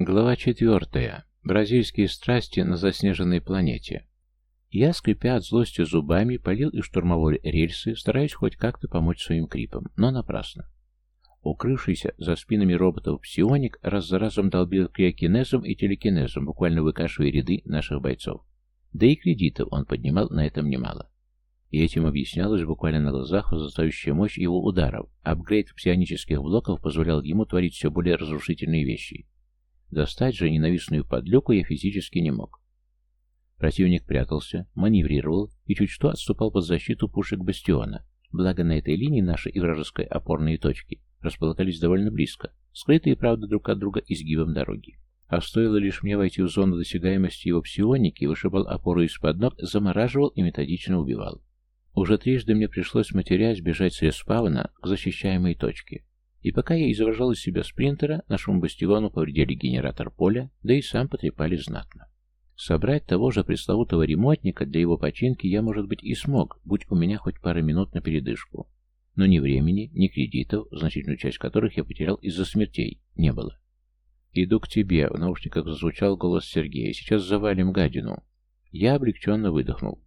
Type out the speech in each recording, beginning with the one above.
Глава четвертая. Бразильские страсти на заснеженной планете. Я, скрипя от злости зубами, полил из штурмовой рельсы, стараясь хоть как-то помочь своим крипам, но напрасно. Укрывшийся за спинами роботов псионик раз за разом долбил криокинезом и телекинезом, буквально выкашивая ряды наших бойцов. Да и кредитов он поднимал на этом немало. И этим объяснялась буквально на глазах возрастающая мощь его ударов. Апгрейд псионических блоков позволял ему творить все более разрушительные вещи. Достать же ненавистную подлюку я физически не мог. Противник прятался, маневрировал и чуть что отступал под защиту пушек бастиона. Благо на этой линии наши и вражеские опорные точки располагались довольно близко, скрытые, правда, друг от друга изгибом дороги. А стоило лишь мне войти в зону досягаемости его псионики, вышибал опору из-под ног, замораживал и методично убивал. Уже трижды мне пришлось матерясь бежать с респауна к защищаемой точке. И пока я изображал из себя спринтера, нашему бастиону повредили генератор поля, да и сам потрепали знатно. Собрать того же пресловутого ремонтника для его починки я, может быть, и смог, будь у меня хоть пара минут на передышку. Но ни времени, ни кредитов, значительную часть которых я потерял из-за смертей, не было. «Иду к тебе», — в наушниках зазвучал голос Сергея. «Сейчас завалим гадину». Я облегченно выдохнул.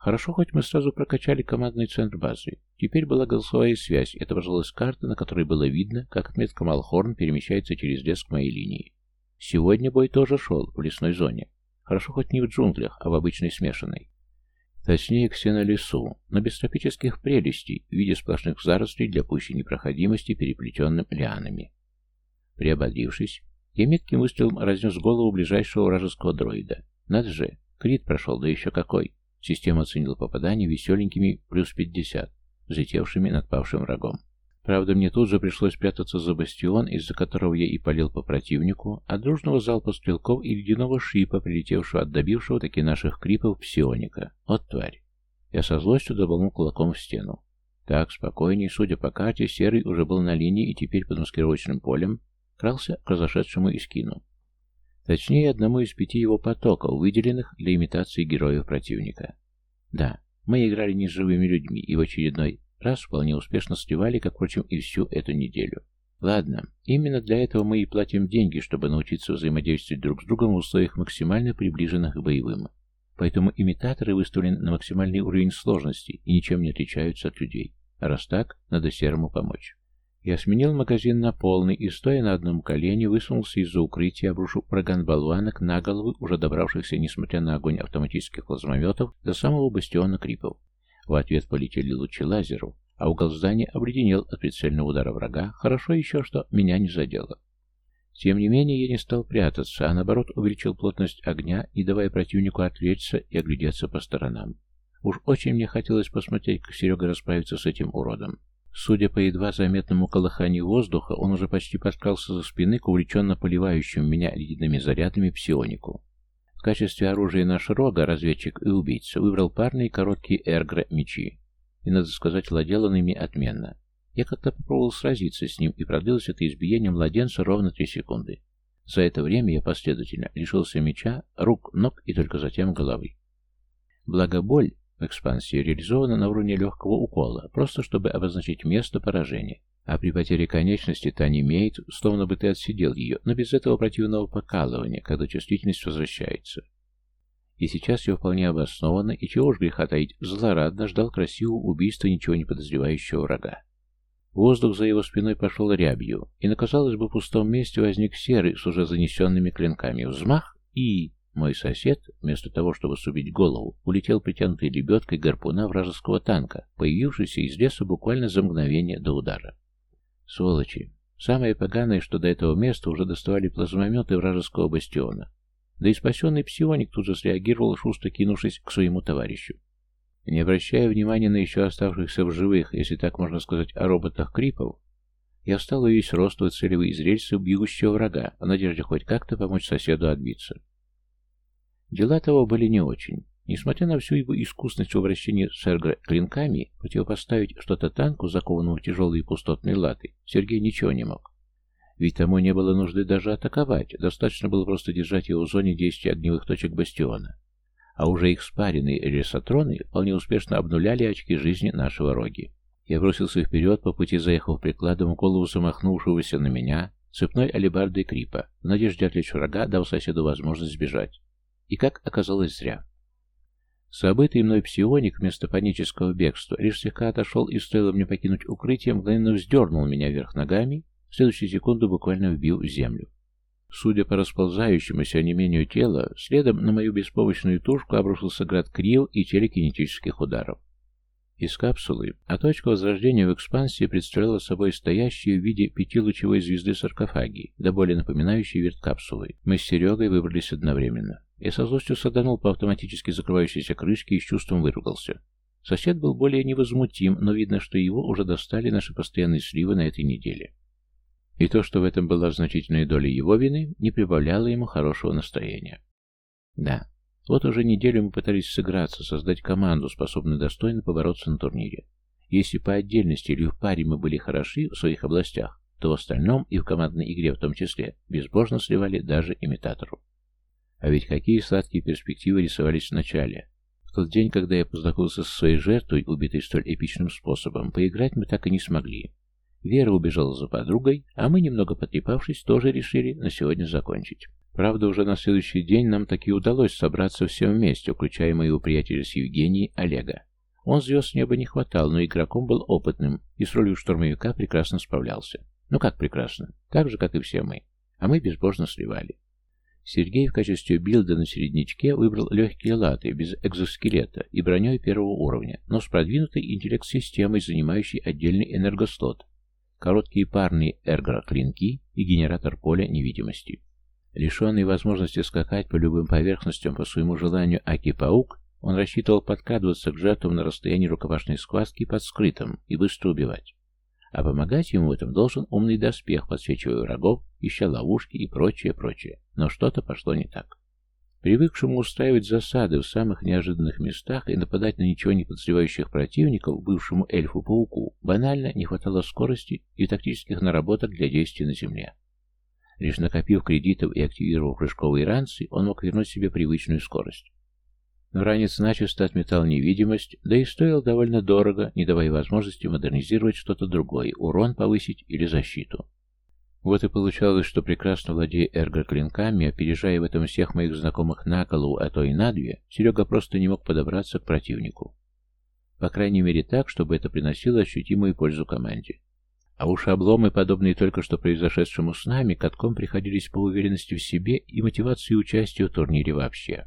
Хорошо, хоть мы сразу прокачали командный центр базы. Теперь была голосовая связь, и отображалась карта, на которой было видно, как отметка Малхорн перемещается через лес к моей линии. Сегодня бой тоже шел в лесной зоне. Хорошо, хоть не в джунглях, а в обычной смешанной. Точнее, к сено-лесу, но без тропических прелестей, в виде сплошных зарослей для пущей непроходимости, переплетенным лианами. Приободрившись, я метким выстрелом разнес голову ближайшего вражеского дроида. Надо же, крит прошел, да еще какой. Система оценила попадание веселенькими плюс 50, взлетевшими над павшим врагом. Правда, мне тут же пришлось прятаться за бастион, из-за которого я и полил по противнику, от дружного залпа стрелков и ледяного шипа, прилетевшего от добившего таки наших крипов псионика. От тварь. Я со злостью добавнул кулаком в стену. Так, спокойней, судя по карте, Серый уже был на линии и теперь под маскировочным полем крался к разошедшему искину. Точнее, одному из пяти его потоков, выделенных для имитации героев противника. Да, мы играли не с живыми людьми и в очередной раз вполне успешно сливали, как, впрочем, и всю эту неделю. Ладно, именно для этого мы и платим деньги, чтобы научиться взаимодействовать друг с другом в условиях максимально приближенных к боевым. Поэтому имитаторы выставлены на максимальный уровень сложности и ничем не отличаются от людей. Раз так, надо серому помочь. Я сменил магазин на полный и, стоя на одном колене, высунулся из-за укрытия, обрушу проган болванок на головы, уже добравшихся, несмотря на огонь автоматических плазмометов, до самого бастиона крипов. В ответ полетели лучи лазеров, а угол здания обледенел от прицельного удара врага, хорошо еще, что меня не задело. Тем не менее, я не стал прятаться, а наоборот увеличил плотность огня, не давая противнику отвлечься и оглядеться по сторонам. Уж очень мне хотелось посмотреть, как Серега расправится с этим уродом. Судя по едва заметному колыханию воздуха, он уже почти подкрался за спины к увлеченно поливающему меня ледяными зарядами псионику. В качестве оружия наш рога, разведчик и убийца, выбрал парные короткие эргро-мечи. И, надо сказать, владел он ими отменно. Я как-то попробовал сразиться с ним, и продлилось это избиение младенца ровно три секунды. За это время я последовательно лишился меча, рук, ног и только затем головы. Благо боль Экспансия реализована на уровне легкого укола, просто чтобы обозначить место поражения. А при потере конечности та не имеет, словно бы ты отсидел ее, но без этого противного покалывания, когда чувствительность возвращается. И сейчас я вполне обоснованно, и чего уж греха таить, злорадно ждал красивого убийства ничего не подозревающего врага. Воздух за его спиной пошел рябью, и на, казалось бы, пустом месте возник серый с уже занесенными клинками. Взмах и... Мой сосед, вместо того, чтобы субить голову, улетел притянутой лебедкой гарпуна вражеского танка, появившийся из леса буквально за мгновение до удара. Сволочи. Самое поганое, что до этого места уже доставали плазмометы вражеского бастиона. Да и спасенный псионик тут же среагировал, шустро кинувшись к своему товарищу. Не обращая внимания на еще оставшихся в живых, если так можно сказать, о роботах Крипов, я встал весь рост, выцеливая из рельса бегущего врага, в надежде хоть как-то помочь соседу отбиться. Дела того были не очень. Несмотря на всю его искусность в обращении с эрго-клинками, противопоставить что-то танку, закованному в тяжелые пустотные латы, Сергей ничего не мог. Ведь тому не было нужды даже атаковать, достаточно было просто держать его в зоне действия огневых точек бастиона. А уже их спаренные ресотроны вполне успешно обнуляли очки жизни нашего роги. Я бросился вперед, по пути заехав прикладом голову замахнувшегося на меня, цепной алебардой Крипа, в надежде отвлечь врага, дав соседу возможность сбежать. И как оказалось зря. Забытый мной псионик вместо панического бегства лишь слегка отошел и стоило мне покинуть укрытие, мгновенно вздернул меня вверх ногами, в следующую секунду буквально вбил в землю. Судя по расползающемуся онемению тела, следом на мою беспомощную тушку обрушился град крил и телекинетических ударов. Из капсулы, а точка возрождения в экспансии представляла собой стоящие в виде пятилучевой звезды саркофаги, да более напоминающие вирт капсулы. Мы с Серегой выбрались одновременно. Я со злостью саданул по автоматически закрывающейся крышке и с чувством выругался. Сосед был более невозмутим, но видно, что его уже достали наши постоянные сливы на этой неделе. И то, что в этом была значительная доля его вины, не прибавляло ему хорошего настроения. Да, вот уже неделю мы пытались сыграться, создать команду, способную достойно побороться на турнире. Если по отдельности или в паре мы были хороши в своих областях, то в остальном, и в командной игре в том числе, безбожно сливали даже имитатору. А ведь какие сладкие перспективы рисовались в начале. В тот день, когда я познакомился со своей жертвой, убитой столь эпичным способом, поиграть мы так и не смогли. Вера убежала за подругой, а мы, немного потрепавшись, тоже решили на сегодня закончить. Правда, уже на следующий день нам таки удалось собраться всем вместе, включая моего приятеля с Евгенией, Олега. Он звезд неба не хватал, но игроком был опытным и с ролью штурмовика прекрасно справлялся. Ну как прекрасно? Так же, как и все мы. А мы безбожно сливали. Сергей в качестве билда на середнячке выбрал легкие латы, без экзоскелета и броней первого уровня, но с продвинутой интеллект-системой, занимающей отдельный энергослот, короткие парные эргроклинки и генератор поля невидимости. Лишенный возможности скакать по любым поверхностям по своему желанию Аки-паук, он рассчитывал подкрадываться к жертвам на расстоянии рукопашной схватки под скрытым и быстро убивать. А помогать ему в этом должен умный доспех, подсвечивая врагов, ища ловушки и прочее, прочее. Но что-то пошло не так. Привыкшему устраивать засады в самых неожиданных местах и нападать на ничего не подозревающих противников, бывшему эльфу-пауку, банально не хватало скорости и тактических наработок для действий на земле. Лишь накопив кредитов и активировав прыжковые ранцы, он мог вернуть себе привычную скорость. Но ранец начисто отметал невидимость, да и стоил довольно дорого, не давая возможности модернизировать что-то другое, урон повысить или защиту. Вот и получалось, что прекрасно владея эрго-клинками, опережая в этом всех моих знакомых на голову, а то и на две, Серега просто не мог подобраться к противнику. По крайней мере так, чтобы это приносило ощутимую пользу команде. А уж обломы, подобные только что произошедшему с нами, катком приходились по уверенности в себе и мотивации участия в турнире вообще.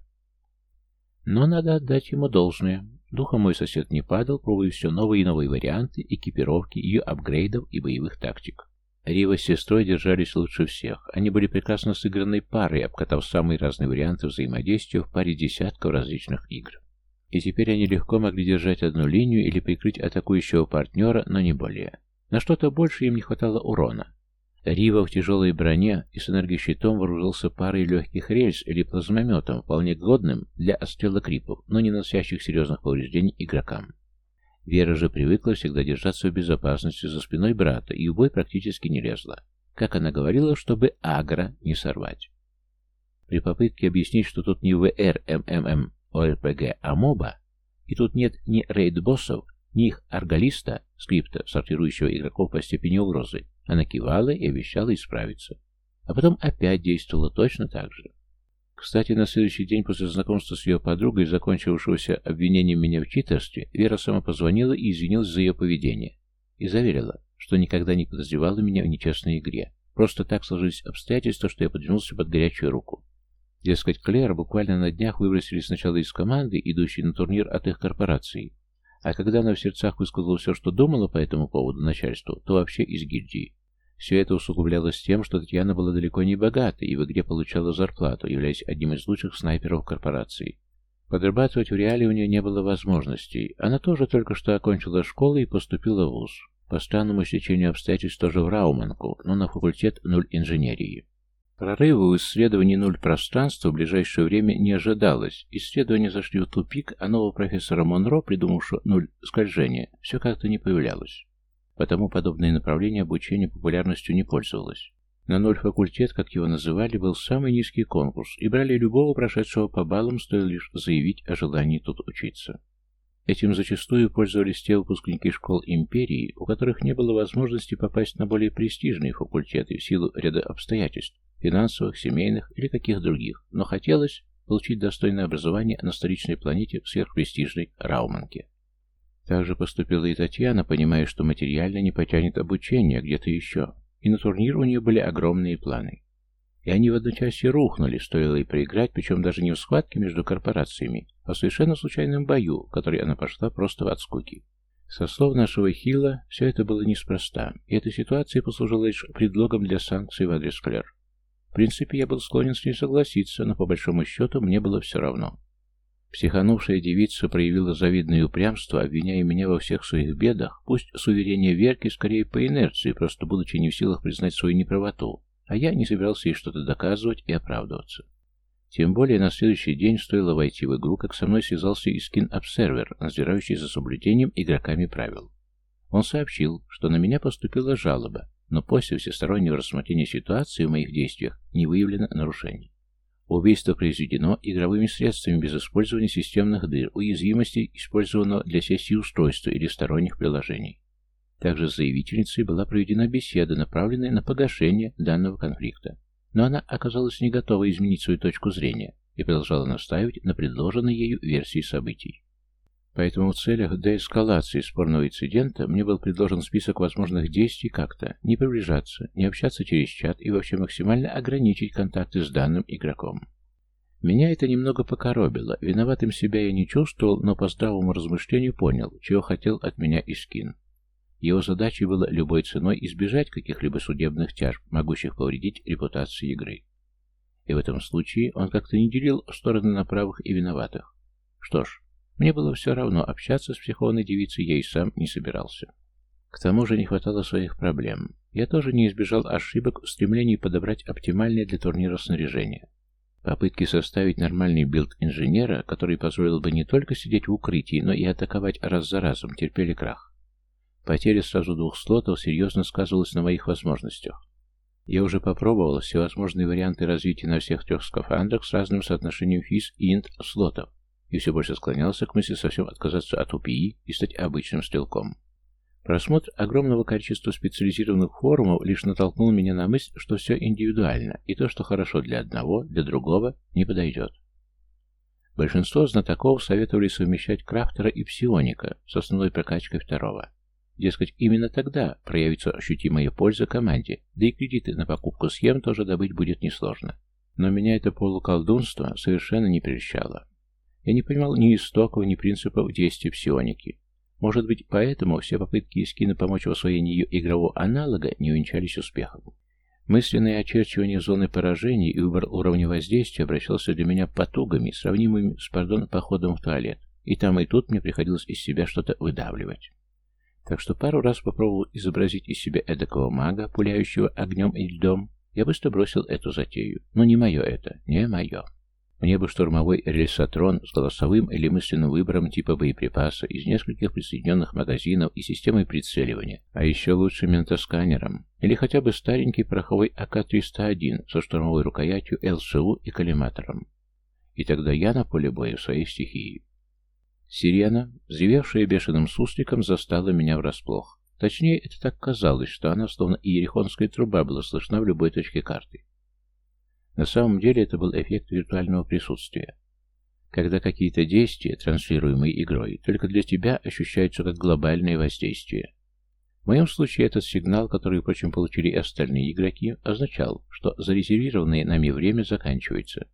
Но надо отдать ему должное. Духом мой сосед не падал, пробуя все новые и новые варианты экипировки, ее апгрейдов и боевых тактик. Рива с сестрой держались лучше всех. Они были прекрасно сыгранной парой, обкатав самые разные варианты взаимодействия в паре десятков различных игр. И теперь они легко могли держать одну линию или прикрыть атакующего партнера, но не более. На что-то больше им не хватало урона. Рива в тяжелой броне и с энергощитом вооружился парой легких рельс или плазмометом, вполне годным для отстрела крипов, но не наносящих серьезных повреждений игрокам. Вера же привыкла всегда держаться в безопасности за спиной брата и в бой практически не лезла. Как она говорила, чтобы агро не сорвать. При попытке объяснить, что тут не ВР, МММ, ОРПГ, а МОБА, и тут нет ни рейд-боссов, ни их аргалиста, скрипта, сортирующего игроков по степени угрозы, она кивала и обещала исправиться. А потом опять действовала точно так же. Кстати, на следующий день после знакомства с ее подругой, закончившегося обвинением меня в читерстве, Вера сама позвонила и извинилась за ее поведение. И заверила, что никогда не подозревала меня в нечестной игре. Просто так сложились обстоятельства, что я подвинулся под горячую руку. Дескать, Клэр буквально на днях выбросили сначала из команды, идущей на турнир от их корпорации, а когда она в сердцах высказала все, что думала по этому поводу начальству, то вообще из гильдии. Все это усугублялось тем, что Татьяна была далеко не богата и в игре получала зарплату, являясь одним из лучших снайперов корпорации. Подрабатывать в реале у нее не было возможностей. Она тоже только что окончила школу и поступила в ВУЗ. По странному стечению обстоятельств тоже в Рауманку, но на факультет нуль инженерии. Прорыва в исследовании нуль пространства в ближайшее время не ожидалось. Исследования зашли в тупик, а нового профессора Монро, придумавшего нуль скольжения, все как-то не появлялось потому подобное направление обучения популярностью не пользовалось. На ноль факультет, как его называли, был самый низкий конкурс, и брали любого прошедшего по баллам, стоило лишь заявить о желании тут учиться. Этим зачастую пользовались те выпускники школ империи, у которых не было возможности попасть на более престижные факультеты в силу ряда обстоятельств, финансовых, семейных или каких других, но хотелось получить достойное образование на столичной планете в сверхпрестижной Рауманке. Также поступила и Татьяна, понимая, что материально не потянет обучение где-то еще, и на турнир у нее были огромные планы. И они в одночасье рухнули, стоило ей проиграть, причем даже не в схватке между корпорациями, а в совершенно случайном бою, который она пошла просто от скуки. Со слов нашего Хила, все это было неспроста, и эта ситуация послужила лишь предлогом для санкций в адрес Клэр. В принципе, я был склонен с ней согласиться, но по большому счету мне было все равно. Психанувшая девица проявила завидное упрямство, обвиняя меня во всех своих бедах, пусть с уверения Верки скорее по инерции, просто будучи не в силах признать свою неправоту, а я не собирался ей что-то доказывать и оправдываться. Тем более на следующий день стоило войти в игру, как со мной связался Искин Обсервер, надзирающий за соблюдением игроками правил. Он сообщил, что на меня поступила жалоба, но после всестороннего рассмотрения ситуации в моих действиях не выявлено нарушений. Убийство произведено игровыми средствами без использования системных дыр, уязвимостей, использованного для сессии устройства или сторонних приложений. Также с заявительницей была проведена беседа, направленная на погашение данного конфликта. Но она оказалась не готова изменить свою точку зрения и продолжала настаивать на предложенной ею версии событий. Поэтому в целях деэскалации спорного инцидента мне был предложен список возможных действий как-то не приближаться, не общаться через чат и вообще максимально ограничить контакты с данным игроком. Меня это немного покоробило, виноватым себя я не чувствовал, но по здравому размышлению понял, чего хотел от меня Искин. Его задачей было любой ценой избежать каких-либо судебных тяжб, могущих повредить репутации игры. И в этом случае он как-то не делил стороны на правых и виноватых. Что ж, мне было все равно, общаться с психованной девицей я и сам не собирался. К тому же не хватало своих проблем. Я тоже не избежал ошибок в стремлении подобрать оптимальное для турнира снаряжение. Попытки составить нормальный билд инженера, который позволил бы не только сидеть в укрытии, но и атаковать раз за разом, терпели крах. Потеря сразу двух слотов серьезно сказывалась на моих возможностях. Я уже попробовал всевозможные варианты развития на всех трех скафандрах с разным соотношением физ и инт слотов, и все больше склонялся к мысли совсем отказаться от УПИ и стать обычным стрелком. Просмотр огромного количества специализированных форумов лишь натолкнул меня на мысль, что все индивидуально, и то, что хорошо для одного, для другого, не подойдет. Большинство знатоков советовали совмещать крафтера и псионика с основной прокачкой второго. Дескать, именно тогда проявится ощутимая польза команде, да и кредиты на покупку схем тоже добыть будет несложно. Но меня это полуколдунство совершенно не прельщало. Я не понимал ни истоков, ни принципов действия псионики. Может быть, поэтому все попытки Искина помочь в освоении ее игрового аналога не увенчались успехом. Мысленное очерчивание зоны поражений и выбор уровня воздействия обращался для меня потугами, сравнимыми с, пардон, походом в туалет. И там, и тут мне приходилось из себя что-то выдавливать. Так что пару раз попробовал изобразить из себя эдакого мага, пуляющего огнем и льдом. Я быстро бросил эту затею. Но не мое это, не мое. Мне бы штурмовой рельсотрон с голосовым или мысленным выбором типа боеприпаса из нескольких присоединенных магазинов и системой прицеливания, а еще лучше ментосканером, или хотя бы старенький пороховой АК-301 со штурмовой рукоятью ЛСУ и коллиматором. И тогда я на поле боя в своей стихии. Сирена, взревевшая бешеным сусликом, застала меня врасплох. Точнее, это так казалось, что она, словно иерихонская труба, была слышна в любой точке карты. На самом деле это был эффект виртуального присутствия. Когда какие-то действия, транслируемые игрой, только для тебя ощущаются как глобальное воздействие. В моем случае этот сигнал, который, впрочем, получили и остальные игроки, означал, что зарезервированное нами время заканчивается,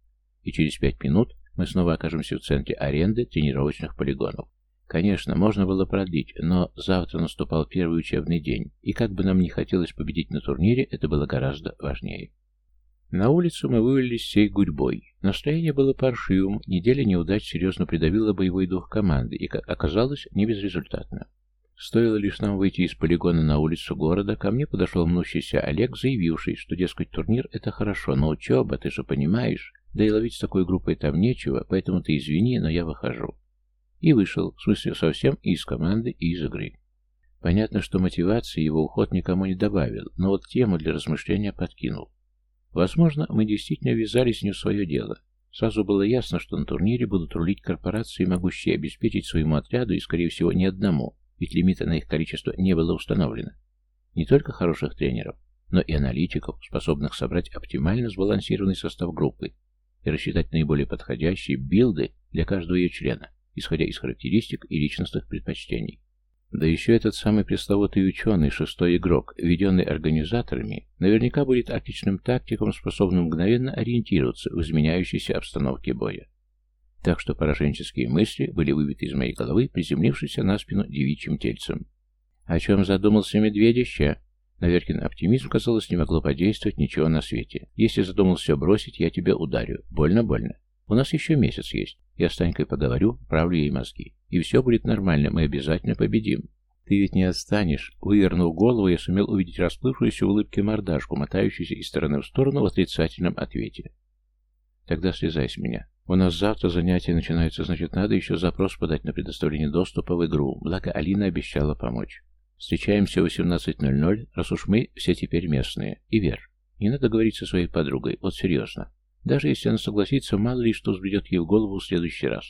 и через пять минут мы снова окажемся в центре аренды тренировочных полигонов. Конечно, можно было продлить, но завтра наступал первый учебный день, и как бы нам ни хотелось победить на турнире, это было гораздо важнее. На улицу мы вывалились всей гурьбой. Настроение было паршивым, неделя неудач серьезно придавила боевой дух команды и, как оказалось, не безрезультатно. Стоило лишь нам выйти из полигона на улицу города, ко мне подошел мнущийся Олег, заявивший, что, дескать, турнир — это хорошо, но учеба, ты же понимаешь, да и ловить с такой группой там нечего, поэтому ты извини, но я выхожу. И вышел, в смысле совсем и из команды, и из игры. Понятно, что мотивации его уход никому не добавил, но вот тему для размышления подкинул. Возможно, мы действительно ввязались не в свое дело. Сразу было ясно, что на турнире будут рулить корпорации, могущие обеспечить своему отряду и, скорее всего, не одному, ведь лимита на их количество не было установлено. Не только хороших тренеров, но и аналитиков, способных собрать оптимально сбалансированный состав группы и рассчитать наиболее подходящие билды для каждого ее члена, исходя из характеристик и личностных предпочтений. Да еще этот самый пресловутый ученый, шестой игрок, введенный организаторами, наверняка будет отличным тактиком, способным мгновенно ориентироваться в изменяющейся обстановке боя. Так что пораженческие мысли были выбиты из моей головы, приземлившись на спину девичьим тельцем. О чем задумался медведище? Наверкин оптимизм, казалось, не могло подействовать ничего на свете. Если задумал все бросить, я тебя ударю. Больно-больно. У нас еще месяц есть. Я с Танькой поговорю, правлю ей мозги. И все будет нормально, мы обязательно победим. Ты ведь не отстанешь. Вывернув голову, я сумел увидеть расплывшуюся в улыбке мордашку, мотающуюся из стороны в сторону в отрицательном ответе. Тогда слезай с меня. У нас завтра занятия начинаются, значит, надо еще запрос подать на предоставление доступа в игру. Благо, Алина обещала помочь. Встречаемся в 18.00, раз уж мы все теперь местные. И Вер, не надо говорить со своей подругой, вот серьезно. Даже если она согласится, мало ли что взбредет ей в голову в следующий раз.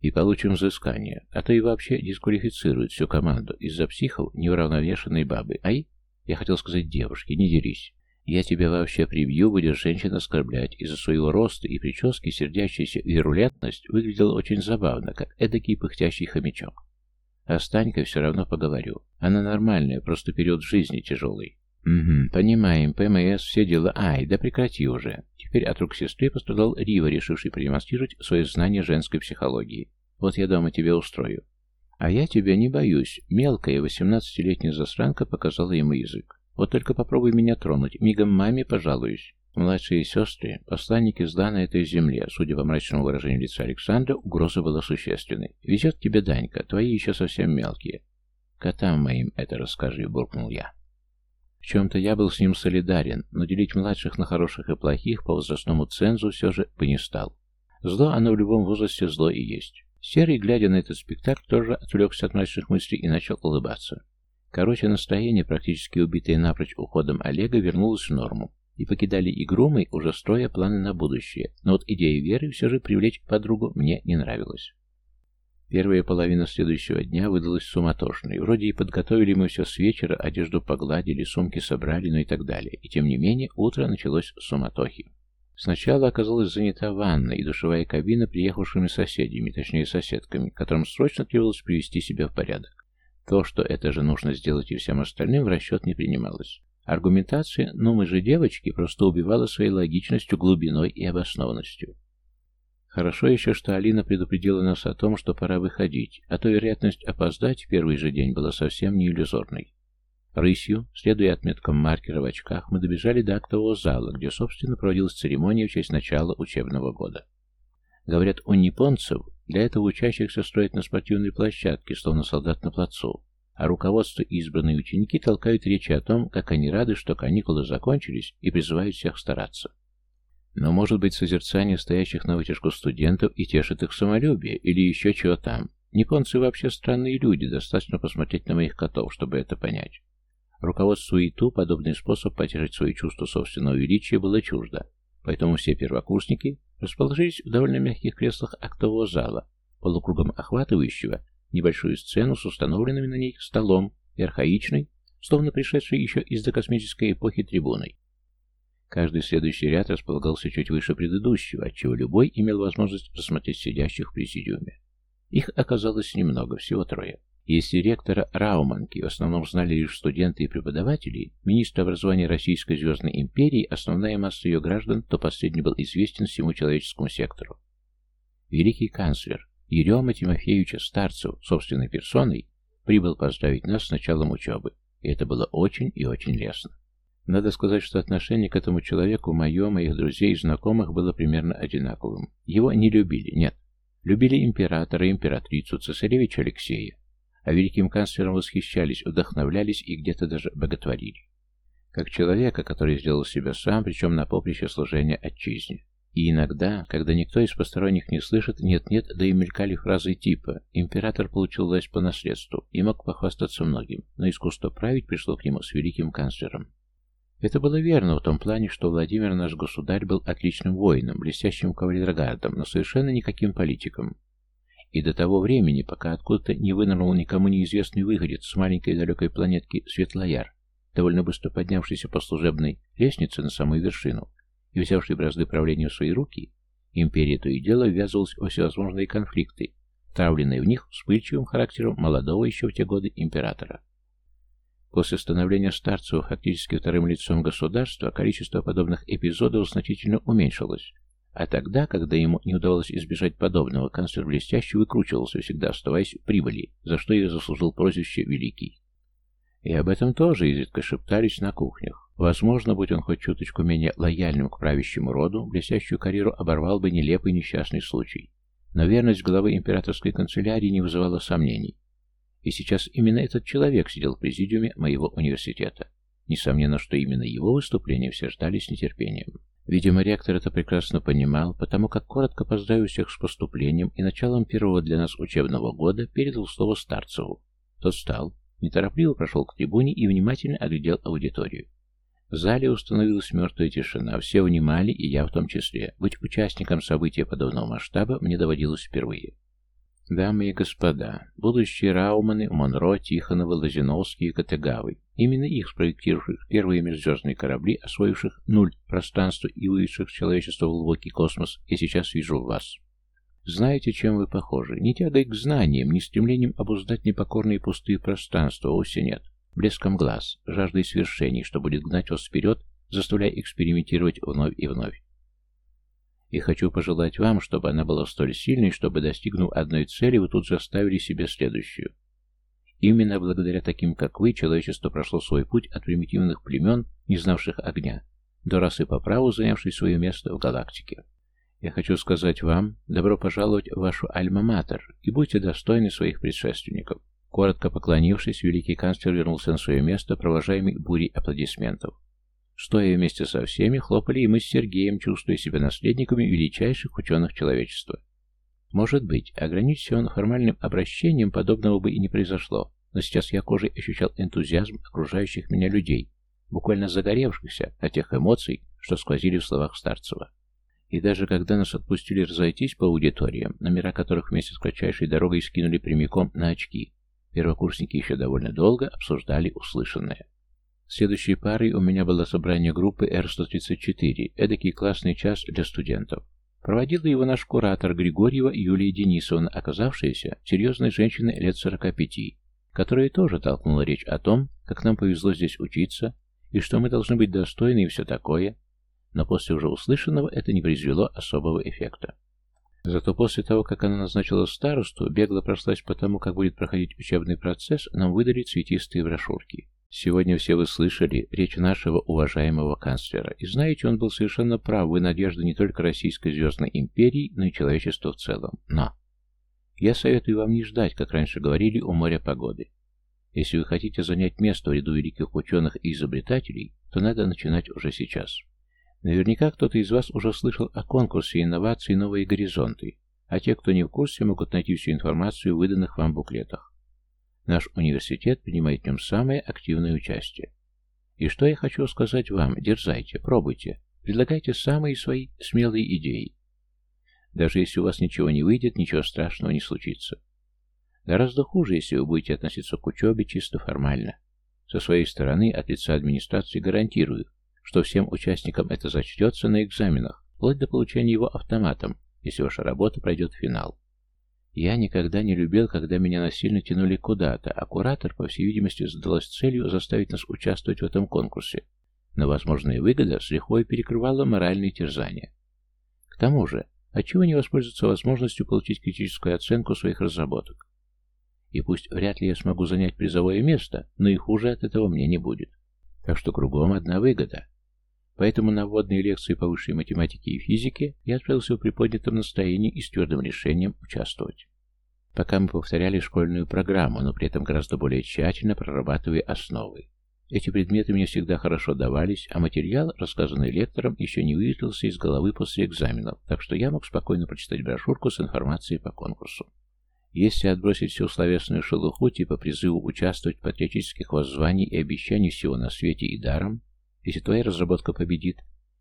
И получим взыскание, а то и вообще дисквалифицируют всю команду из-за психов неуравновешенной бабы. Ай, я хотел сказать девушке, не дерись. Я тебя вообще прибью, будешь женщин оскорблять. Из-за своего роста и прически сердящаяся вирулентность выглядела очень забавно, как эдакий пыхтящий хомячок. А с Танькой все равно поговорю. Она нормальная, просто период жизни тяжелый. Угу, понимаем, ПМС, все дела. Ай, да прекрати уже. Теперь от рук сестры пострадал Рива, решивший продемонстрировать свое знание женской психологии. Вот я дома тебе устрою. А я тебя не боюсь. Мелкая восемнадцатилетняя засранка показала ему язык. Вот только попробуй меня тронуть, мигом маме пожалуюсь. Младшие сестры, посланники зла на этой земле, судя по мрачному выражению лица Александра, угроза была существенной. «Везет тебе, Данька, твои еще совсем мелкие». «Котам моим это расскажи», — буркнул я. В чем-то я был с ним солидарен, но делить младших на хороших и плохих по возрастному цензу все же бы не стал. Зло, оно в любом возрасте зло и есть. Серый, глядя на этот спектакль, тоже отвлекся от мрачных мыслей и начал улыбаться. Короче, настроение, практически убитое напрочь уходом Олега, вернулось в норму и покидали игру мы, уже строя планы на будущее, но вот идея Веры все же привлечь подругу мне не нравилась. Первая половина следующего дня выдалась суматошной. Вроде и подготовили мы все с вечера, одежду погладили, сумки собрали, ну и так далее. И тем не менее, утро началось с суматохи. Сначала оказалась занята ванна и душевая кабина приехавшими соседями, точнее соседками, которым срочно требовалось привести себя в порядок. То, что это же нужно сделать и всем остальным, в расчет не принималось. Аргументация «ну мы же девочки» просто убивала своей логичностью, глубиной и обоснованностью. Хорошо еще, что Алина предупредила нас о том, что пора выходить, а то вероятность опоздать в первый же день была совсем не иллюзорной. Рысью, следуя отметкам маркера в очках, мы добежали до актового зала, где, собственно, проводилась церемония в честь начала учебного года. Говорят, у японцев для этого учащихся строят на спортивной площадке, словно солдат на плацу, а руководство и избранные ученики толкают речи о том, как они рады, что каникулы закончились, и призывают всех стараться. Но, может быть, созерцание стоящих на вытяжку студентов и тешит их самолюбие, или еще чего там. Японцы вообще странные люди, достаточно посмотреть на моих котов, чтобы это понять. Руководству ИТУ подобный способ потешить свои чувства собственного величия было чуждо, поэтому все первокурсники расположились в довольно мягких креслах актового зала, полукругом охватывающего небольшую сцену с установленными на ней столом и архаичной, словно пришедшей еще из докосмической эпохи трибуной. Каждый следующий ряд располагался чуть выше предыдущего, отчего любой имел возможность рассмотреть сидящих в президиуме. Их оказалось немного, всего трое. Если ректора Рауманки в основном знали лишь студенты и преподаватели, министр образования Российской Звездной империи, основная масса ее граждан, то последний был известен всему человеческому сектору. Великий канцлер, Ерема Тимофеевича Старцев собственной персоной прибыл поздравить нас с началом учебы, и это было очень и очень лестно. Надо сказать, что отношение к этому человеку мое, моих друзей и знакомых было примерно одинаковым. Его не любили, нет. Любили императора, императрицу, цесаревича Алексея, а великим канцлером восхищались, вдохновлялись и где-то даже боготворили. Как человека, который сделал себя сам, причем на поприще служения отчизне. И иногда, когда никто из посторонних не слышит, нет-нет, да и мелькали фразы типа «Император получил власть по наследству» и мог похвастаться многим, но искусство править пришло к нему с великим канцлером. Это было верно в том плане, что Владимир, наш государь, был отличным воином, блестящим кавалергардом, но совершенно никаким политиком. И до того времени, пока откуда-то не вынырнул никому неизвестный выходец с маленькой далекой планетки Светлояр, довольно быстро поднявшийся по служебной лестнице на самую вершину и взявший бразды правления в свои руки, империя то и дело ввязывалась во всевозможные конфликты, травленные в них вспыльчивым характером молодого еще в те годы императора. После становления Старцева фактически вторым лицом государства количество подобных эпизодов значительно уменьшилось, а тогда, когда ему не удавалось избежать подобного, канцлер блестяще выкручивался, всегда оставаясь в прибыли, за что и заслужил прозвище «Великий». И об этом тоже изредка шептались на кухнях. Возможно, будь он хоть чуточку менее лояльным к правящему роду, блестящую карьеру оборвал бы нелепый несчастный случай. Но верность главы императорской канцелярии не вызывала сомнений. И сейчас именно этот человек сидел в президиуме моего университета. Несомненно, что именно его выступление все ждали с нетерпением. Видимо, ректор это прекрасно понимал, потому как коротко поздравил всех с поступлением и началом первого для нас учебного года передал слово Старцеву. Тот встал, неторопливо прошел к трибуне и внимательно оглядел аудиторию. В зале установилась мертвая тишина, все внимали, и я в том числе. Быть участником события подобного масштаба мне доводилось впервые. Дамы и господа, будущие Рауманы, Монро, Тихоновы, Лозиновские и Категавы, именно их спроектировавших первые межзвездные корабли, освоивших нуль пространства и выведших человечество в глубокий космос, я сейчас вижу вас. Знаете, чем вы похожи? Не тягой к знаниям, не стремлением обуздать непокорные пустые пространства, вовсе нет. Блеском глаз, жаждой свершений, что будет гнать вас вперед, заставляя экспериментировать вновь и вновь. И хочу пожелать вам, чтобы она была столь сильной, чтобы, достигнув одной цели, вы тут заставили себе следующую. Именно благодаря таким, как вы, человечество прошло свой путь от примитивных племен, не знавших огня, до расы по праву, занявшей свое место в галактике. Я хочу сказать вам, добро пожаловать в вашу альма-матер, и будьте достойны своих предшественников. Коротко поклонившись, великий канцлер вернулся на свое место, провожаемый бурей аплодисментов. Стоя вместе со всеми, хлопали и мы с Сергеем, чувствуя себя наследниками величайших ученых человечества. Может быть, ограничься он формальным обращением, подобного бы и не произошло, но сейчас я кожей ощущал энтузиазм окружающих меня людей, буквально загоревшихся от тех эмоций, что сквозили в словах Старцева. И даже когда нас отпустили разойтись по аудиториям, номера которых вместе с кратчайшей дорогой скинули прямиком на очки, первокурсники еще довольно долго обсуждали услышанное. Следующей парой у меня было собрание группы R134, эдакий классный час для студентов. Проводила его наш куратор Григорьева Юлия Денисовна, оказавшаяся серьезной женщиной лет 45, которая тоже толкнула речь о том, как нам повезло здесь учиться, и что мы должны быть достойны и все такое, но после уже услышанного это не произвело особого эффекта. Зато после того, как она назначила старосту, бегло прошлась по тому, как будет проходить учебный процесс, нам выдали цветистые брошюрки. Сегодня все вы слышали речь нашего уважаемого канцлера, и знаете, он был совершенно прав, вы надежда не только Российской Звездной империи, но и человечества в целом. Но! Я советую вам не ждать, как раньше говорили, у моря погоды. Если вы хотите занять место в ряду великих ученых и изобретателей, то надо начинать уже сейчас. Наверняка кто-то из вас уже слышал о конкурсе инноваций «Новые горизонты», а те, кто не в курсе, могут найти всю информацию в выданных вам буклетах. Наш университет принимает в нем самое активное участие. И что я хочу сказать вам, дерзайте, пробуйте, предлагайте самые свои смелые идеи. Даже если у вас ничего не выйдет, ничего страшного не случится. Гораздо хуже, если вы будете относиться к учебе чисто формально. Со своей стороны, от лица администрации гарантирую, что всем участникам это зачтется на экзаменах, вплоть до получения его автоматом, если ваша работа пройдет в финал. Я никогда не любил, когда меня насильно тянули куда-то, а куратор, по всей видимости, задалась целью заставить нас участвовать в этом конкурсе. Но возможная выгода с лихвой перекрывала моральные терзания. К тому же, отчего не воспользоваться возможностью получить критическую оценку своих разработок? И пусть вряд ли я смогу занять призовое место, но и хуже от этого мне не будет. Так что кругом одна выгода. Поэтому на вводные лекции по высшей математике и физике я отправился в приподнятом настроении и с твердым решением участвовать. Пока мы повторяли школьную программу, но при этом гораздо более тщательно прорабатывая основы. Эти предметы мне всегда хорошо давались, а материал, рассказанный лектором, еще не выветрился из головы после экзаменов, так что я мог спокойно прочитать брошюрку с информацией по конкурсу. Если отбросить всю словесную шелуху типа призыву участвовать в патриотических воззваний и обещаний всего на свете и даром, если твоя разработка победит,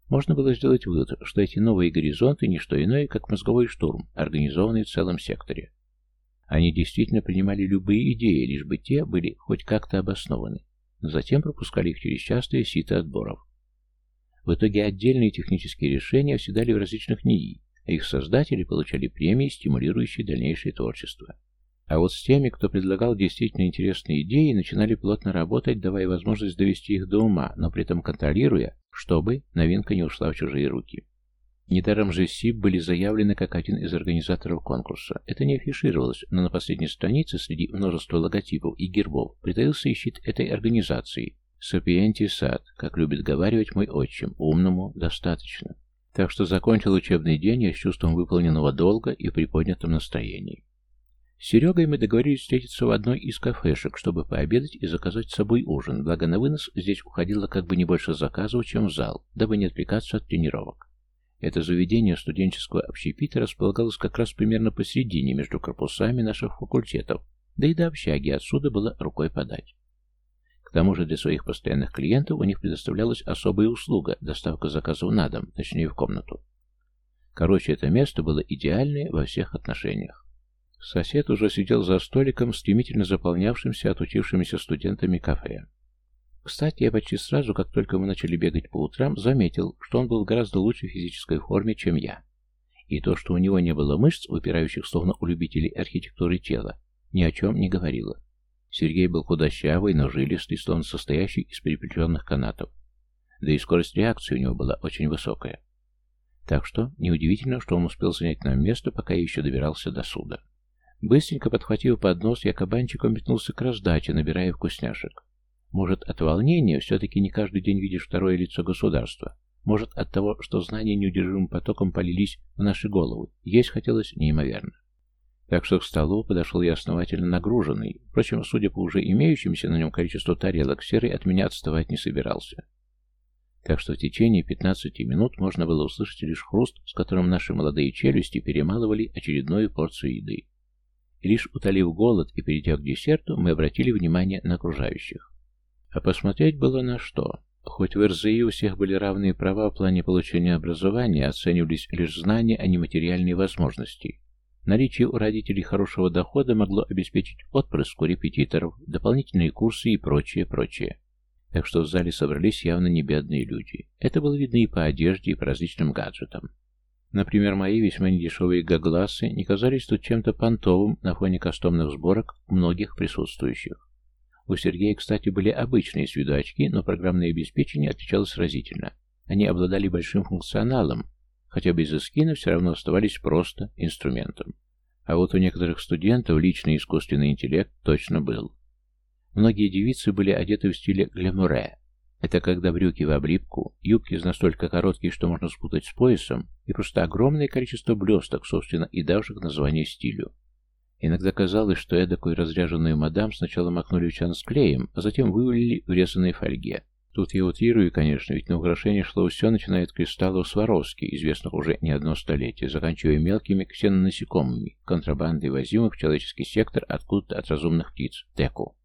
можно было сделать вывод, что эти новые горизонты – не что иное, как мозговой штурм, организованный в целом секторе. Они действительно принимали любые идеи, лишь бы те были хоть как-то обоснованы, но затем пропускали их через частые ситы отборов. В итоге отдельные технические решения оседали в различных НИИ, а их создатели получали премии, стимулирующие дальнейшее творчество. А вот с теми, кто предлагал действительно интересные идеи, начинали плотно работать, давая возможность довести их до ума, но при этом контролируя, чтобы новинка не ушла в чужие руки. Недаром же СИП были заявлены как один из организаторов конкурса. Это не афишировалось, но на последней странице среди множества логотипов и гербов притаился и щит этой организации. Сапиенти сад, как любит говаривать мой отчим, умному достаточно. Так что закончил учебный день я с чувством выполненного долга и приподнятом настроении. С Серегой мы договорились встретиться в одной из кафешек, чтобы пообедать и заказать с собой ужин, благо на вынос здесь уходило как бы не больше заказов, чем в зал, дабы не отвлекаться от тренировок. Это заведение студенческого общепита располагалось как раз примерно посередине между корпусами наших факультетов, да и до общаги отсюда было рукой подать. К тому же для своих постоянных клиентов у них предоставлялась особая услуга – доставка заказов на дом, точнее в комнату. Короче, это место было идеальное во всех отношениях. Сосед уже сидел за столиком, стремительно заполнявшимся отучившимися студентами кафе. Кстати, я почти сразу, как только мы начали бегать по утрам, заметил, что он был в гораздо лучшей физической форме, чем я. И то, что у него не было мышц, выпирающих словно у любителей архитектуры тела, ни о чем не говорило. Сергей был худощавый, но жилистый, словно состоящий из переплетенных канатов. Да и скорость реакции у него была очень высокая. Так что неудивительно, что он успел занять нам место, пока я еще добирался до суда. Быстренько подхватив поднос, я кабанчиком метнулся к раздаче, набирая вкусняшек. Может, от волнения все-таки не каждый день видишь второе лицо государства. Может, от того, что знания неудержимым потоком полились в наши головы. Есть хотелось неимоверно. Так что к столу подошел я основательно нагруженный. Впрочем, судя по уже имеющимся на нем количеству тарелок, Серый от меня отставать не собирался. Так что в течение 15 минут можно было услышать лишь хруст, с которым наши молодые челюсти перемалывали очередную порцию еды. Лишь утолив голод и перейдя к десерту, мы обратили внимание на окружающих. А посмотреть было на что. Хоть в РЗИ у всех были равные права в плане получения образования, оценивались лишь знания, а не материальные возможности. Наличие у родителей хорошего дохода могло обеспечить отпрыск у репетиторов, дополнительные курсы и прочее, прочее. Так что в зале собрались явно не бедные люди. Это было видно и по одежде, и по различным гаджетам. Например, мои весьма недешевые гагласы не казались тут чем-то понтовым на фоне кастомных сборок многих присутствующих. У Сергея, кстати, были обычные с виду очки, но программное обеспечение отличалось разительно. Они обладали большим функционалом, хотя без эскина все равно оставались просто инструментом. А вот у некоторых студентов личный искусственный интеллект точно был. Многие девицы были одеты в стиле глямуре. Это когда брюки в облипку, юбки настолько короткие, что можно спутать с поясом, и просто огромное количество блесток, собственно, и давших название стилю. Иногда казалось, что эдакую разряженную мадам сначала макнули в чан с клеем, а затем вывалили в резаной фольге. Тут я утрирую, конечно, ведь на украшение шло все, начиная от кристаллов Сваровски, известных уже не одно столетие, заканчивая мелкими ксенонасекомыми, контрабандой возимых в человеческий сектор откуда-то от разумных птиц, теку.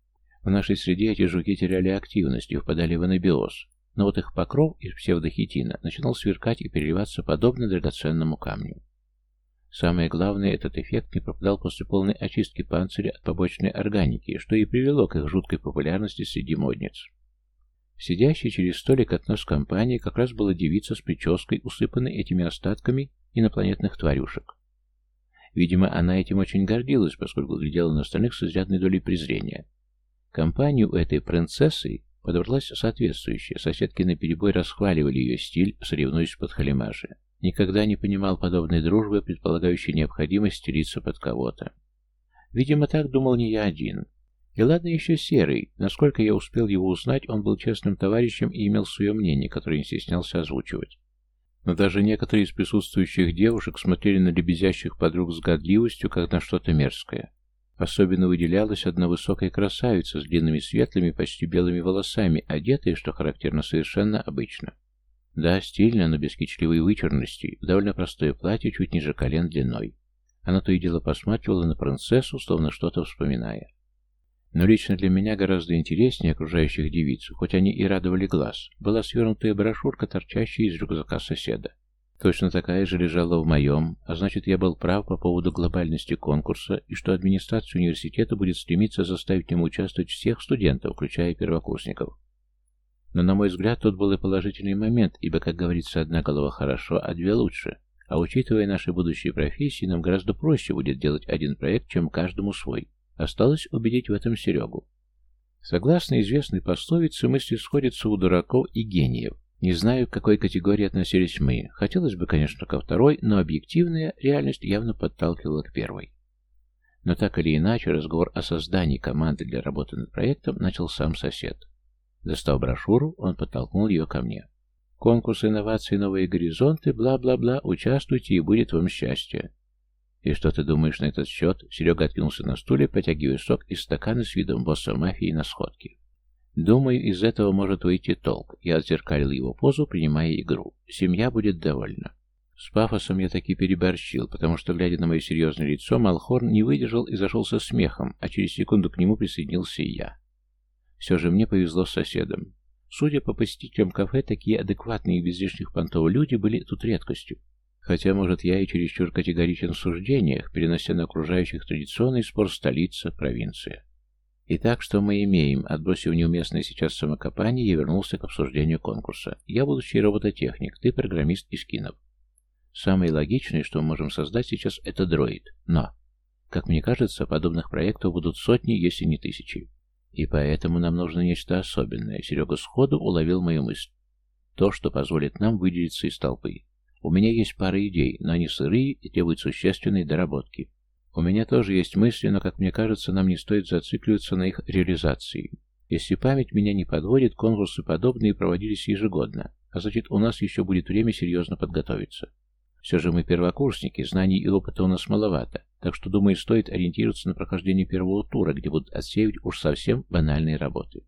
В нашей среде эти жуки теряли активность и впадали в анабиоз, но вот их покров из псевдохитина начинал сверкать и переливаться подобно драгоценному камню. Самое главное, этот эффект не пропадал после полной очистки панциря от побочной органики, что и привело к их жуткой популярности среди модниц. Сидящей через столик от нас компании как раз была девица с прической, усыпанной этими остатками инопланетных тварюшек. Видимо, она этим очень гордилась, поскольку глядела на остальных с изрядной долей презрения. Компанию этой принцессы подобралась соответствующая, соседки наперебой расхваливали ее стиль, соревнуясь под халимаши. Никогда не понимал подобной дружбы, предполагающей необходимость стелиться под кого-то. Видимо, так думал не я один. И ладно еще Серый. Насколько я успел его узнать, он был честным товарищем и имел свое мнение, которое не стеснялся озвучивать. Но даже некоторые из присутствующих девушек смотрели на лебезящих подруг с годливостью, как на что-то мерзкое. Особенно выделялась одна высокая красавица с длинными светлыми, почти белыми волосами, одетая, что характерно, совершенно обычно. Да, стильно, но без кичливой вычурности, довольно простое платье, чуть ниже колен длиной. Она то и дело посматривала на принцессу, словно что-то вспоминая. Но лично для меня гораздо интереснее окружающих девиц, хоть они и радовали глаз, была свернутая брошюрка, торчащая из рюкзака соседа. Точно такая же лежала в моем, а значит, я был прав по поводу глобальности конкурса и что администрация университета будет стремиться заставить нем участвовать всех студентов, включая первокурсников. Но, на мой взгляд, тут был и положительный момент, ибо, как говорится, одна голова хорошо, а две лучше. А учитывая наши будущие профессии, нам гораздо проще будет делать один проект, чем каждому свой. Осталось убедить в этом Серегу. Согласно известной пословице, мысли сходятся у дураков и гениев. Не знаю, к какой категории относились мы. Хотелось бы, конечно, ко второй, но объективная реальность явно подталкивала к первой. Но так или иначе, разговор о создании команды для работы над проектом начал сам сосед. Достав брошюру, он подтолкнул ее ко мне. Конкурс инноваций «Новые горизонты», бла-бла-бла, участвуйте и будет вам счастье. И что ты думаешь на этот счет? Серега откинулся на стуле, потягивая сок из стакана с видом босса мафии на сходке. Думаю, из этого может выйти толк. Я отзеркалил его позу, принимая игру. Семья будет довольна. С пафосом я таки переборщил, потому что, глядя на мое серьезное лицо, Малхорн не выдержал и зашелся смехом, а через секунду к нему присоединился и я. Все же мне повезло с соседом. Судя по посетителям кафе, такие адекватные и без лишних понтов люди были тут редкостью. Хотя, может, я и чересчур категоричен в суждениях, перенося на окружающих традиционный спор столица-провинция. Итак, что мы имеем? Отбросив неуместное сейчас самокопание, я вернулся к обсуждению конкурса. Я будущий робототехник, ты программист из кинов. Самое логичное, что мы можем создать сейчас, это дроид. Но, как мне кажется, подобных проектов будут сотни, если не тысячи. И поэтому нам нужно нечто особенное. Серега сходу уловил мою мысль. То, что позволит нам выделиться из толпы. У меня есть пара идей, но они сырые и требуют существенной доработки. У меня тоже есть мысли, но, как мне кажется, нам не стоит зацикливаться на их реализации. Если память меня не подводит, конкурсы подобные проводились ежегодно, а значит, у нас еще будет время серьезно подготовиться. Все же мы первокурсники, знаний и опыта у нас маловато, так что, думаю, стоит ориентироваться на прохождение первого тура, где будут отсеивать уж совсем банальные работы.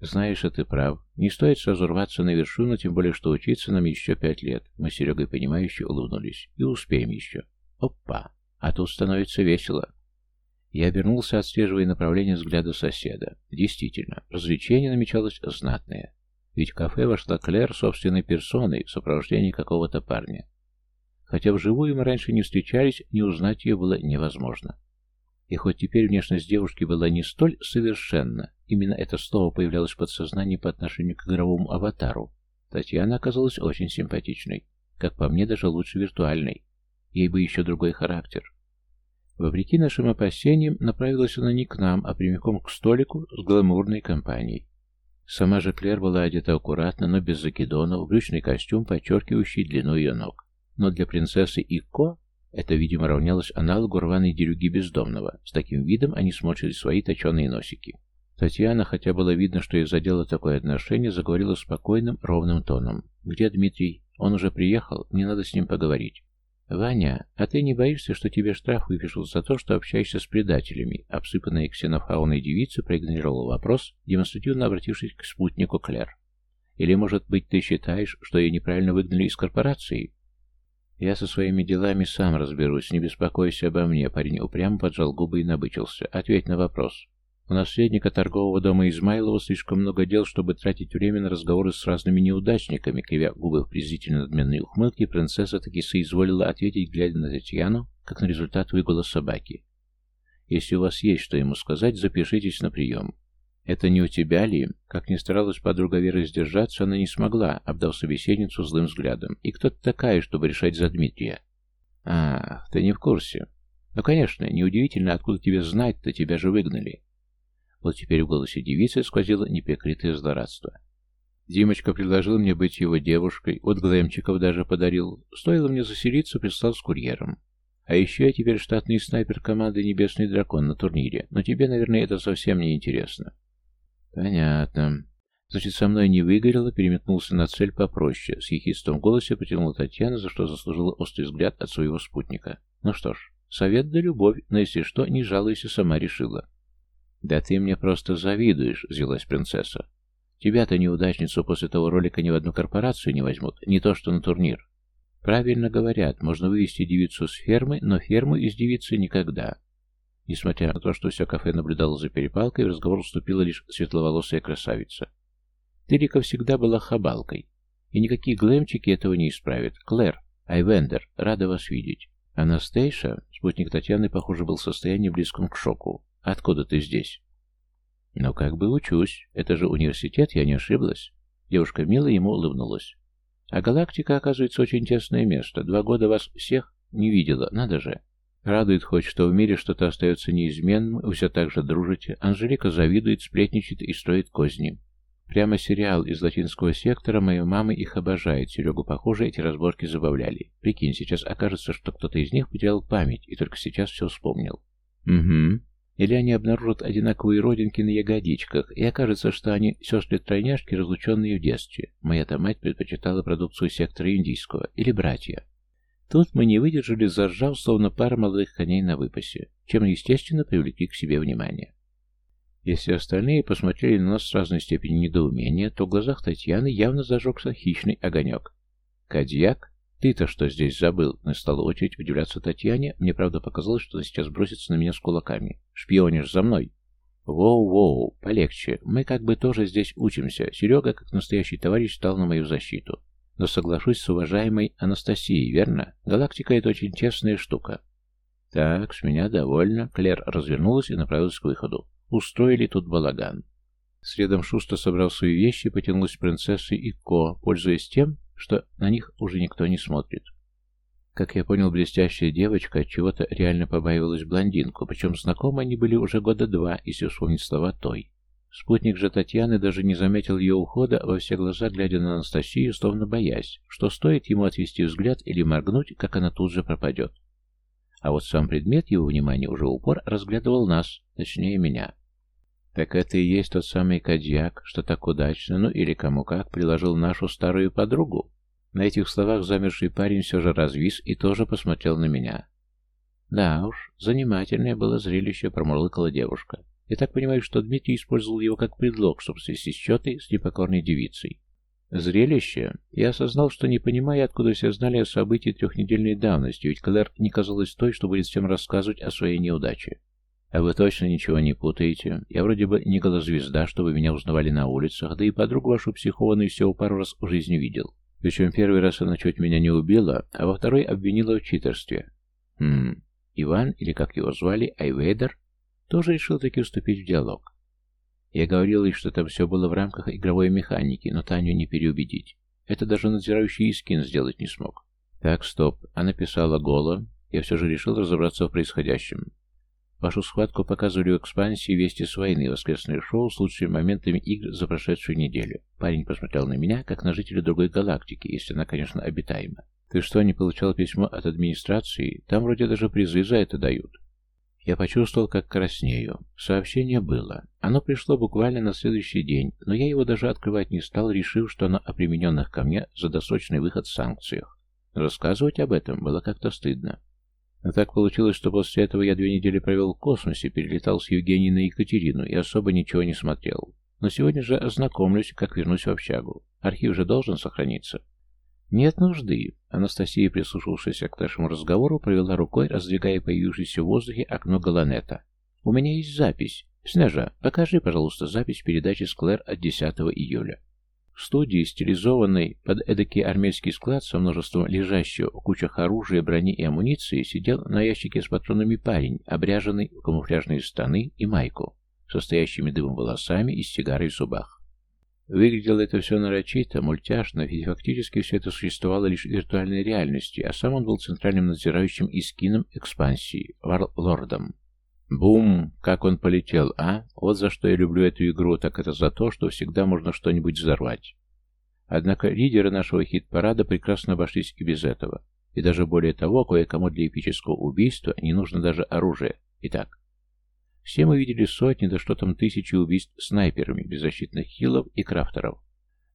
Знаешь, а ты прав. Не стоит сразу рваться на вершину, тем более, что учиться нам еще пять лет. Мы с Серегой, понимающе улыбнулись. И успеем еще. Опа! А тут становится весело. Я обернулся, отслеживая направление взгляда соседа. Действительно, развлечение намечалось знатное. Ведь в кафе вошла Клэр собственной персоной в сопровождении какого-то парня. Хотя вживую мы раньше не встречались, не узнать ее было невозможно. И хоть теперь внешность девушки была не столь совершенна, именно это слово появлялось в подсознании по отношению к игровому аватару, Татьяна оказалась очень симпатичной, как по мне даже лучше виртуальной. Ей бы еще другой характер. Вопреки нашим опасениям, направилась она не к нам, а прямиком к столику с гламурной компанией. Сама же Клер была одета аккуратно, но без закидонов, брючный костюм, подчеркивающий длину ее ног. Но для принцессы Ико это, видимо, равнялось аналогу рваной дерюги бездомного. С таким видом они смочили свои точеные носики. Татьяна, хотя было видно, что ей задело такое отношение, заговорила спокойным, ровным тоном. «Где Дмитрий? Он уже приехал? Мне надо с ним поговорить». «Ваня, а ты не боишься, что тебе штраф выпишут за то, что общаешься с предателями?» Обсыпанная ксенофауной девица проигнорировала вопрос, демонстративно обратившись к спутнику Клэр. «Или, может быть, ты считаешь, что ее неправильно выгнали из корпорации?» «Я со своими делами сам разберусь, не беспокойся обо мне», парень упрямо поджал губы и набычился. «Ответь на вопрос». У наследника торгового дома Измайлова слишком много дел, чтобы тратить время на разговоры с разными неудачниками, кривя губы в презрительно надменной ухмылке, принцесса таки соизволила ответить, глядя на Татьяну, как на результат выгула собаки. «Если у вас есть что ему сказать, запишитесь на прием. «Это не у тебя ли?» Как ни старалась подруга Веры сдержаться, она не смогла, обдав собеседницу злым взглядом. «И кто ты такая, чтобы решать за Дмитрия?» «Ах, ты не в курсе?» «Ну, конечно, неудивительно, откуда тебе знать-то, тебя же выгнали». Вот теперь в голосе девицы сквозило неприкрытое злорадство. Димочка предложил мне быть его девушкой, вот Глэмчиков даже подарил. Стоило мне заселиться, прислал с курьером. А еще я теперь штатный снайпер команды «Небесный дракон» на турнире, но тебе, наверное, это совсем не интересно. Понятно. Значит, со мной не выгорело, переметнулся на цель попроще. С ехидством в голосе потянула Татьяна, за что заслужила острый взгляд от своего спутника. Ну что ж, совет да любовь, но если что, не жалуйся, сама решила. Да ты мне просто завидуешь, взялась принцесса. Тебя-то неудачницу после того ролика ни в одну корпорацию не возьмут, не то что на турнир. Правильно говорят, можно вывести девицу с фермы, но ферму из девицы никогда. Несмотря на то, что все кафе наблюдало за перепалкой, в разговор вступила лишь светловолосая красавица. Тырика всегда была хабалкой, и никакие глэмчики этого не исправят. Клэр, Айвендер, рада вас видеть. Анастейша, спутник Татьяны, похоже, был в состоянии близком к шоку. Откуда ты здесь? Ну, как бы учусь. Это же университет, я не ошиблась. Девушка мило ему улыбнулась. А галактика, оказывается, очень тесное место. Два года вас всех не видела, надо же. Радует хоть, что в мире что-то остается неизменным, вы все так же дружите. Анжелика завидует, сплетничает и строит козни. Прямо сериал из латинского сектора, моя мама их обожает. Серегу, похоже, эти разборки забавляли. Прикинь, сейчас окажется, что кто-то из них потерял память и только сейчас все вспомнил. Угу. Или они обнаружат одинаковые родинки на ягодичках, и окажется, что они сестры-тройняшки, разлученные в детстве. Моя-то мать предпочитала продукцию сектора индийского. Или братья. Тут мы не выдержали, заржав, словно пара молодых коней на выпасе, чем, естественно, привлекли к себе внимание. Если остальные посмотрели на нас с разной степенью недоумения, то в глазах Татьяны явно зажегся хищный огонек. «Кадьяк? Ты-то что здесь забыл?» Настала очередь удивляться Татьяне. Мне, правда, показалось, что она сейчас бросится на меня с кулаками. «Шпионишь за мной?» «Воу-воу, полегче. Мы как бы тоже здесь учимся. Серега, как настоящий товарищ, стал на мою защиту. Но соглашусь с уважаемой Анастасией, верно? Галактика — это очень тесная штука. Так, с меня довольно. Клер развернулась и направилась к выходу. Устроили тут балаган. Следом шустро собрал свои вещи, потянулась принцесса и Ко, пользуясь тем, что на них уже никто не смотрит. Как я понял, блестящая девочка от чего-то реально побаивалась блондинку, причем знакомы они были уже года два, если вспомнить слова той. Спутник же Татьяны даже не заметил ее ухода, во все глаза глядя на Анастасию, словно боясь, что стоит ему отвести взгляд или моргнуть, как она тут же пропадет. А вот сам предмет его внимания уже упор разглядывал нас, точнее меня. Так это и есть тот самый Кадьяк, что так удачно, ну или кому как, приложил нашу старую подругу. На этих словах замерший парень все же развис и тоже посмотрел на меня. Да уж, занимательное было зрелище, промурлыкала девушка. Я так понимаю, что Дмитрий использовал его как предлог, чтобы свести счеты с непокорной девицей. Зрелище. Я осознал, что не понимая, откуда все знали о событии трехнедельной давности, ведь Клэр не казалась той, что будет всем рассказывать о своей неудаче. А вы точно ничего не путаете? Я вроде бы не голозвезда, чтобы меня узнавали на улицах, да и подругу вашу психованную всего пару раз в жизни видел. Причем первый раз она чуть меня не убила, а во второй обвинила в читерстве. Хм, Иван, или как его звали, Айвейдер, тоже решил таки вступить в диалог. Я говорил ей, что там все было в рамках игровой механики, но Таню не переубедить. Это даже надзирающий Искин сделать не смог. Так, стоп. Она писала голо. Я все же решил разобраться в происходящем. Вашу схватку показывали в экспансии «Вести с войны» воскресное шоу с лучшими моментами игр за прошедшую неделю. Парень посмотрел на меня, как на жителя другой галактики, если она, конечно, обитаема. Ты что, не получал письмо от администрации? Там вроде даже призы за это дают. Я почувствовал, как краснею. Сообщение было. Оно пришло буквально на следующий день, но я его даже открывать не стал, решив, что оно о примененных ко мне за досрочный выход санкциях. Рассказывать об этом было как-то стыдно. Но так получилось, что после этого я две недели провел в космосе, перелетал с Евгенией на Екатерину и особо ничего не смотрел. Но сегодня же ознакомлюсь, как вернусь в общагу. Архив же должен сохраниться. «Нет нужды». Анастасия, прислушавшись к нашему разговору, провела рукой, раздвигая появившееся в воздухе окно галанета. «У меня есть запись. Снежа, покажи, пожалуйста, запись передачи с Клэр от 10 июля». В студии, стилизованной под эдакий армейский склад со множеством лежащего в кучах оружия, брони и амуниции, сидел на ящике с патронами парень, обряженный в камуфляжные штаны и майку, состоящими дымом волосами и с сигарой в зубах. Выглядело это все нарочито, мультяшно, ведь фактически все это существовало лишь в виртуальной реальности, а сам он был центральным надзирающим и скином экспансии, варлордом. Бум! Как он полетел, а? Вот за что я люблю эту игру, так это за то, что всегда можно что-нибудь взорвать. Однако лидеры нашего хит-парада прекрасно обошлись и без этого. И даже более того, кое-кому для эпического убийства не нужно даже оружие. Итак, все мы видели сотни, да что там тысячи убийств снайперами, беззащитных хилов и крафтеров.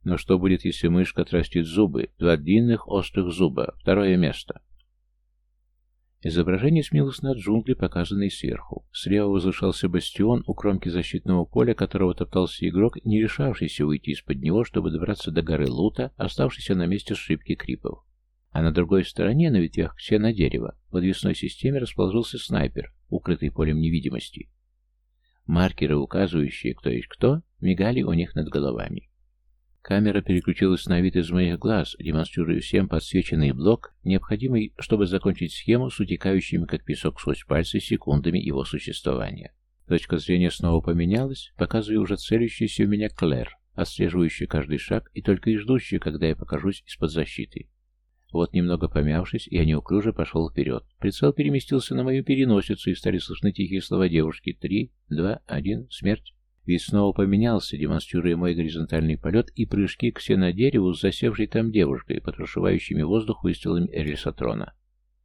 Но что будет, если мышка отрастит зубы? Два длинных острых зуба. Второе место. Изображение смелось над джунгли, показанной сверху. Слева возвышался бастион, у кромки защитного поля, которого топтался игрок, не решавшийся уйти из-под него, чтобы добраться до горы Лута, оставшийся на месте сшибки крипов. А на другой стороне, на ветвях ксена дерева, в подвесной системе расположился снайпер, укрытый полем невидимости. Маркеры, указывающие, кто есть кто, мигали у них над головами. Камера переключилась на вид из моих глаз, демонстрируя всем подсвеченный блок, необходимый, чтобы закончить схему с утекающими, как песок сквозь пальцы, секундами его существования. Точка зрения снова поменялась, показывая уже целящийся в меня Клэр, отслеживающий каждый шаг и только и ждущий, когда я покажусь из-под защиты. Вот немного помявшись, я неуклюже пошел вперед. Прицел переместился на мою переносицу, и стали слышны тихие слова девушки. Три, два, один, смерть. Вид снова поменялся, демонстрируя мой горизонтальный полет и прыжки к сенодереву с засевшей там девушкой, потрошивающими воздух выстрелами Эрисатрона.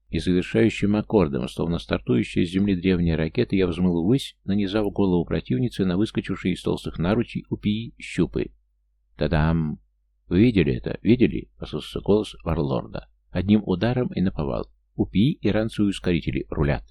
И завершающим аккордом, словно стартующая с земли древняя ракета, я взмыл ввысь, нанизав голову противницы на выскочившие из толстых наручей упии щупы. «Та-дам!» «Вы видели это? Видели?» — послышался голос Варлорда. «Одним ударом и наповал. Упии и ранцевые ускорители рулят».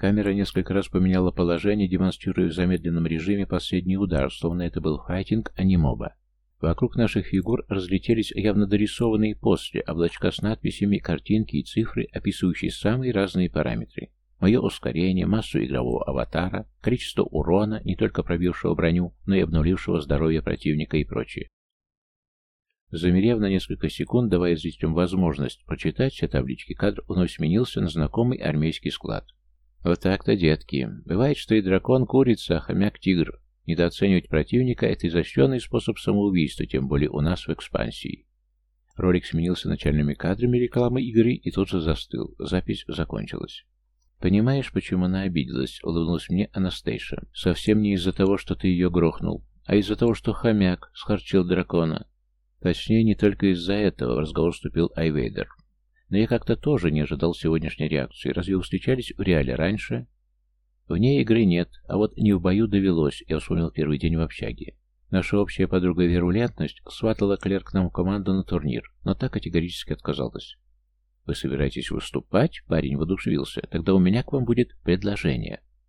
Камера несколько раз поменяла положение, демонстрируя в замедленном режиме последний удар, словно это был файтинг, а не моба. Вокруг наших фигур разлетелись явно дорисованные после облачка с надписями, картинки и цифры, описывающие самые разные параметры. Мое ускорение, массу игрового аватара, количество урона, не только пробившего броню, но и обнулившего здоровье противника и прочее. Замерев на несколько секунд, давая зрителям возможность прочитать все таблички, кадр вновь сменился на знакомый армейский склад. Вот так-то, детки. Бывает, что и дракон курица, а хомяк тигр. Недооценивать противника – это изощренный способ самоубийства, тем более у нас в экспансии. Ролик сменился начальными кадрами рекламы игры и тут же застыл. Запись закончилась. «Понимаешь, почему она обиделась?» — улыбнулась мне Анастейша. «Совсем не из-за того, что ты ее грохнул, а из-за того, что хомяк схарчил дракона. Точнее, не только из-за этого в разговор вступил Айвейдер. Но я как-то тоже не ожидал сегодняшней реакции. Разве вы встречались в реале раньше? Вне игры нет, а вот не в бою довелось, я вспомнил первый день в общаге. Наша общая подруга Вирулентность сватала Клер к нам в команду на турнир, но так категорически отказалась. «Вы собираетесь выступать?» Парень воодушевился. «Тогда у меня к вам будет предложение».